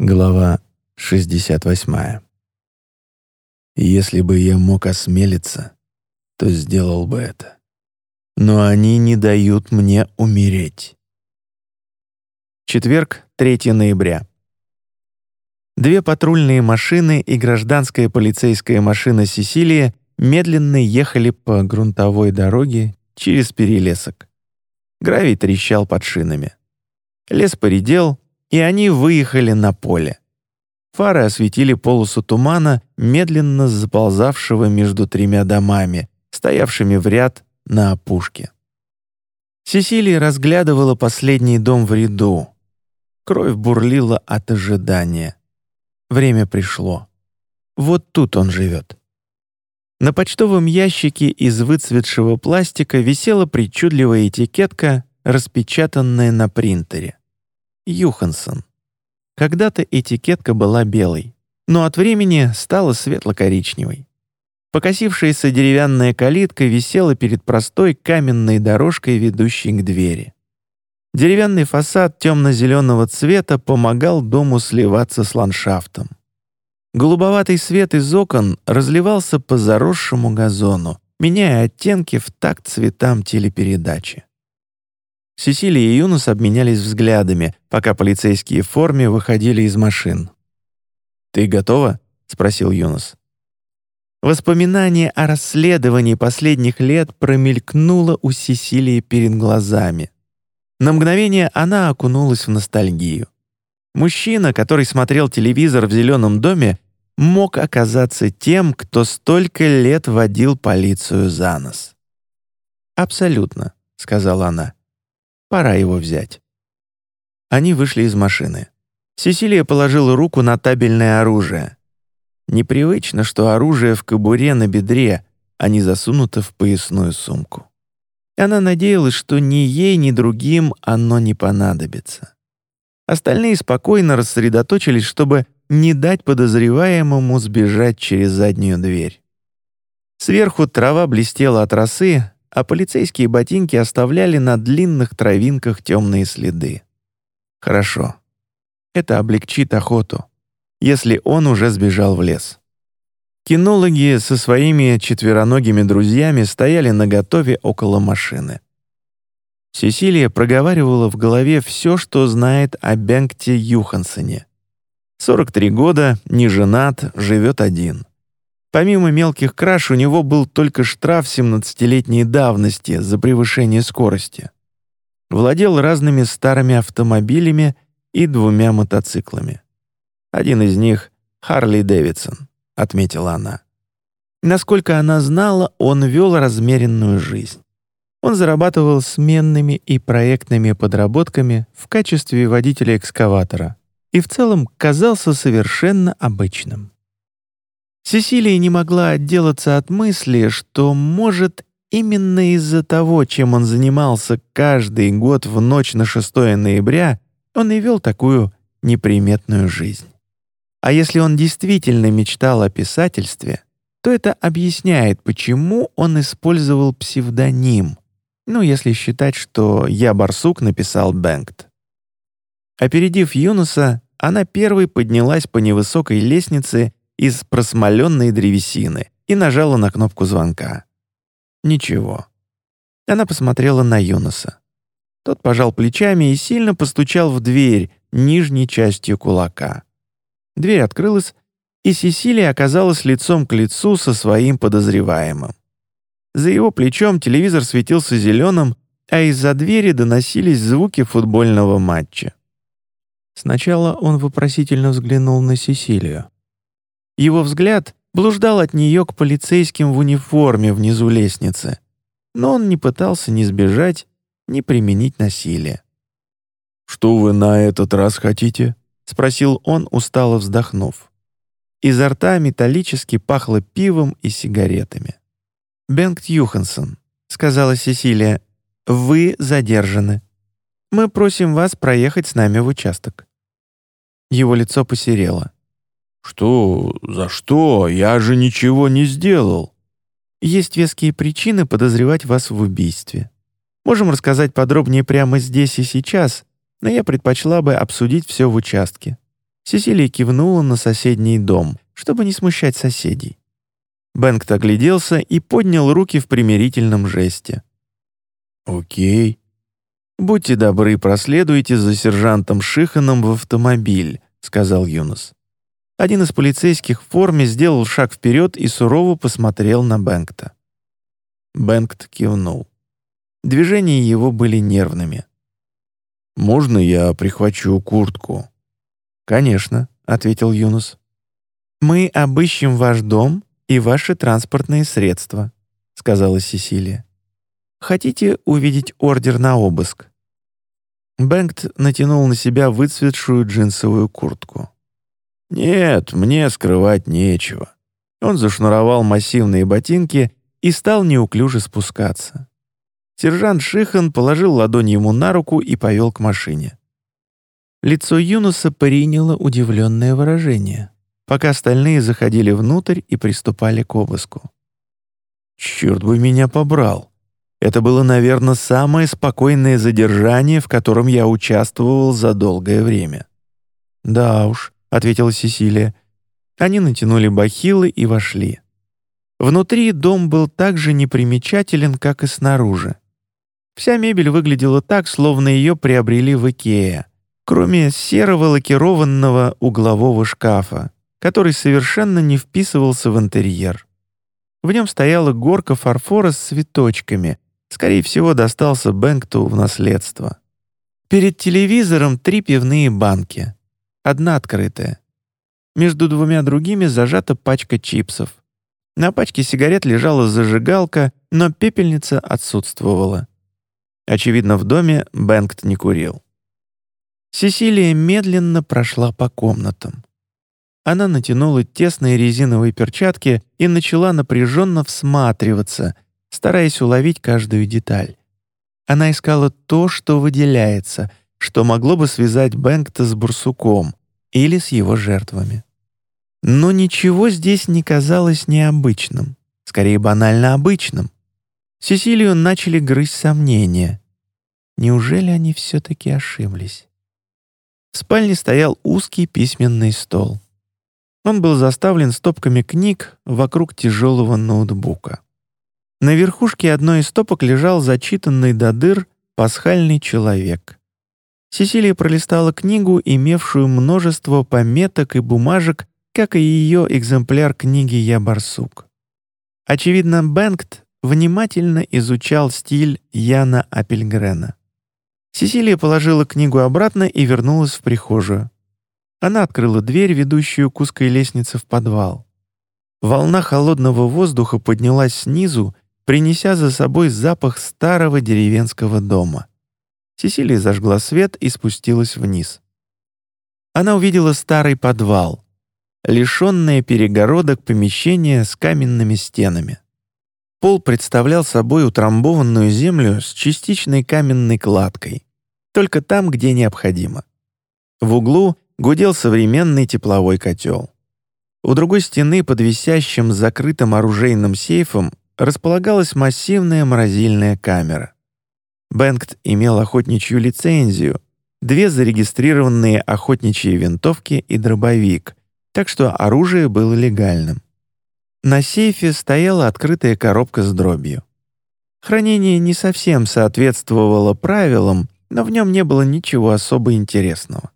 Глава 68. Если бы я мог осмелиться, то сделал бы это. Но они не дают мне умереть. Четверг, 3 ноября. Две патрульные машины и гражданская полицейская машина Сесилия медленно ехали по грунтовой дороге через перелесок. Гравий трещал под шинами. Лес поредел, и они выехали на поле. Фары осветили полосу тумана, медленно заползавшего между тремя домами, стоявшими в ряд на опушке. Сесилия разглядывала последний дом в ряду. Кровь бурлила от ожидания. Время пришло. Вот тут он живет. На почтовом ящике из выцветшего пластика висела причудливая этикетка, распечатанная на принтере. Юхансон. Когда-то этикетка была белой, но от времени стала светло-коричневой. Покосившаяся деревянная калитка висела перед простой каменной дорожкой, ведущей к двери. Деревянный фасад темно-зеленого цвета помогал дому сливаться с ландшафтом. Голубоватый свет из окон разливался по заросшему газону, меняя оттенки в такт цветам телепередачи. Сесилия и Юнус обменялись взглядами, пока полицейские в форме выходили из машин. «Ты готова?» — спросил Юнус. Воспоминание о расследовании последних лет промелькнуло у Сесилии перед глазами. На мгновение она окунулась в ностальгию. Мужчина, который смотрел телевизор в зеленом доме, мог оказаться тем, кто столько лет водил полицию за нос. «Абсолютно», — сказала она. «Пора его взять». Они вышли из машины. Сесилия положила руку на табельное оружие. Непривычно, что оружие в кобуре на бедре, а не засунуто в поясную сумку. Она надеялась, что ни ей, ни другим оно не понадобится. Остальные спокойно рассредоточились, чтобы не дать подозреваемому сбежать через заднюю дверь. Сверху трава блестела от росы, а полицейские ботинки оставляли на длинных травинках темные следы. Хорошо. Это облегчит охоту, если он уже сбежал в лес. Кинологи со своими четвероногими друзьями стояли наготове около машины. Сесилия проговаривала в голове все, что знает о Бенгте Юхансене. 43 года, не женат, живет один. Помимо мелких краж, у него был только штраф 17-летней давности за превышение скорости. Владел разными старыми автомобилями и двумя мотоциклами. Один из них — Харли Дэвидсон, отметила она. Насколько она знала, он вел размеренную жизнь. Он зарабатывал сменными и проектными подработками в качестве водителя экскаватора и в целом казался совершенно обычным. Сесилия не могла отделаться от мысли, что, может, именно из-за того, чем он занимался каждый год в ночь на 6 ноября, он и вел такую неприметную жизнь. А если он действительно мечтал о писательстве, то это объясняет, почему он использовал псевдоним, ну, если считать, что «Я барсук» написал Бенгт. Опередив Юнуса, она первой поднялась по невысокой лестнице из просмоленной древесины и нажала на кнопку звонка. Ничего. Она посмотрела на Юнуса. Тот пожал плечами и сильно постучал в дверь нижней частью кулака. Дверь открылась, и Сесилия оказалась лицом к лицу со своим подозреваемым. За его плечом телевизор светился зеленым, а из-за двери доносились звуки футбольного матча. Сначала он вопросительно взглянул на Сесилию. Его взгляд блуждал от нее к полицейским в униформе внизу лестницы, но он не пытался ни сбежать, ни применить насилие. «Что вы на этот раз хотите?» — спросил он, устало вздохнув. Изо рта металлически пахло пивом и сигаретами. «Бенгт Юхансон», — сказала Сесилия, — «вы задержаны. Мы просим вас проехать с нами в участок». Его лицо посерело. «Что? За что? Я же ничего не сделал». «Есть веские причины подозревать вас в убийстве. Можем рассказать подробнее прямо здесь и сейчас, но я предпочла бы обсудить все в участке. Сесилия кивнула на соседний дом, чтобы не смущать соседей. Бэнкт огляделся и поднял руки в примирительном жесте. «Окей. Будьте добры, проследуйте за сержантом Шиханом в автомобиль», — сказал Юнос. Один из полицейских в форме сделал шаг вперед и сурово посмотрел на Бэнкта. Бэнкт кивнул. Движения его были нервными. «Можно я прихвачу куртку?» «Конечно», — ответил Юнус. «Мы обыщем ваш дом и ваши транспортные средства», — сказала Сесилия. «Хотите увидеть ордер на обыск?» Бэнкт натянул на себя выцветшую джинсовую куртку. «Нет, мне скрывать нечего». Он зашнуровал массивные ботинки и стал неуклюже спускаться. Сержант Шихан положил ладонь ему на руку и повел к машине. Лицо Юнуса приняло удивленное выражение пока остальные заходили внутрь и приступали к обыску. Черт бы меня побрал! Это было, наверное, самое спокойное задержание, в котором я участвовал за долгое время. «Да уж», — ответила Сесилия. Они натянули бахилы и вошли. Внутри дом был так же непримечателен, как и снаружи. Вся мебель выглядела так, словно ее приобрели в Икеа, кроме серого лакированного углового шкафа, который совершенно не вписывался в интерьер. В нем стояла горка фарфора с цветочками, скорее всего, достался Бэнкту в наследство. Перед телевизором три пивные банки, одна открытая. Между двумя другими зажата пачка чипсов. На пачке сигарет лежала зажигалка, но пепельница отсутствовала. Очевидно, в доме Бэнкт не курил. Сесилия медленно прошла по комнатам. Она натянула тесные резиновые перчатки и начала напряженно всматриваться, стараясь уловить каждую деталь. Она искала то, что выделяется, что могло бы связать Бэнкта с Бурсуком или с его жертвами. Но ничего здесь не казалось необычным, скорее банально обычным. Сесилию начали грызть сомнения. Неужели они все-таки ошиблись? В спальне стоял узкий письменный стол. Он был заставлен стопками книг вокруг тяжелого ноутбука. На верхушке одной из стопок лежал зачитанный до дыр пасхальный человек. Сесилия пролистала книгу, имевшую множество пометок и бумажек, как и ее экземпляр книги «Я барсук». Очевидно, Бенгт внимательно изучал стиль Яна Апельгрена. Сесилия положила книгу обратно и вернулась в прихожую. Она открыла дверь, ведущую к узкой лестнице в подвал. Волна холодного воздуха поднялась снизу, принеся за собой запах старого деревенского дома. Сесилия зажгла свет и спустилась вниз. Она увидела старый подвал, лишенное перегородок помещение с каменными стенами. Пол представлял собой утрамбованную землю с частичной каменной кладкой, только там, где необходимо. В углу гудел современный тепловой котел. У другой стены под висящим закрытым оружейным сейфом располагалась массивная морозильная камера. Бенгт имел охотничью лицензию, две зарегистрированные охотничьи винтовки и дробовик, так что оружие было легальным. На сейфе стояла открытая коробка с дробью. Хранение не совсем соответствовало правилам, но в нем не было ничего особо интересного.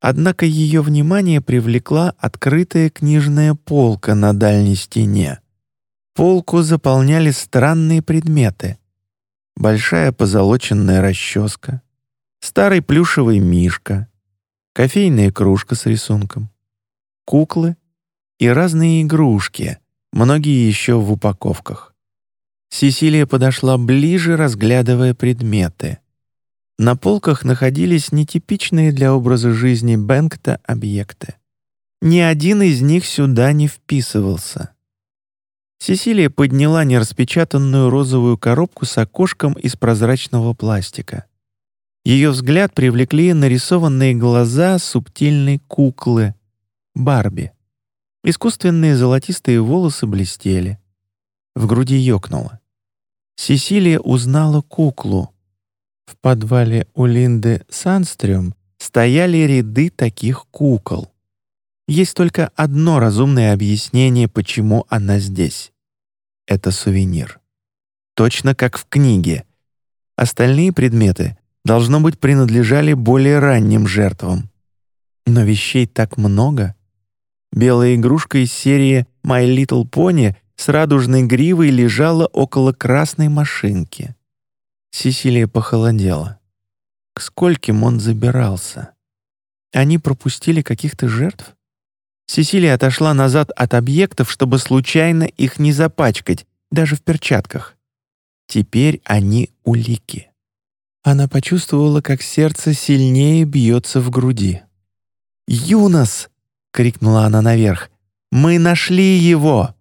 Однако ее внимание привлекла открытая книжная полка на дальней стене. Полку заполняли странные предметы. Большая позолоченная расческа, старый плюшевый мишка, кофейная кружка с рисунком, куклы и разные игрушки, многие еще в упаковках. Сесилия подошла ближе, разглядывая предметы — на полках находились нетипичные для образа жизни Бэнкта объекты. Ни один из них сюда не вписывался. Сесилия подняла нераспечатанную розовую коробку с окошком из прозрачного пластика. Ее взгляд привлекли нарисованные глаза субтильной куклы — Барби. Искусственные золотистые волосы блестели. В груди ёкнуло. Сесилия узнала куклу — в подвале у Линды Санстрюм стояли ряды таких кукол. Есть только одно разумное объяснение, почему она здесь. Это сувенир. Точно как в книге. Остальные предметы, должно быть, принадлежали более ранним жертвам. Но вещей так много. Белая игрушка из серии «My Little Pony» с радужной гривой лежала около красной машинки. Сесилия похолодела. К скольким он забирался? Они пропустили каких-то жертв? Сесилия отошла назад от объектов, чтобы случайно их не запачкать, даже в перчатках. Теперь они улики. Она почувствовала, как сердце сильнее бьется в груди. «Юнос!» — крикнула она наверх. «Мы нашли его!»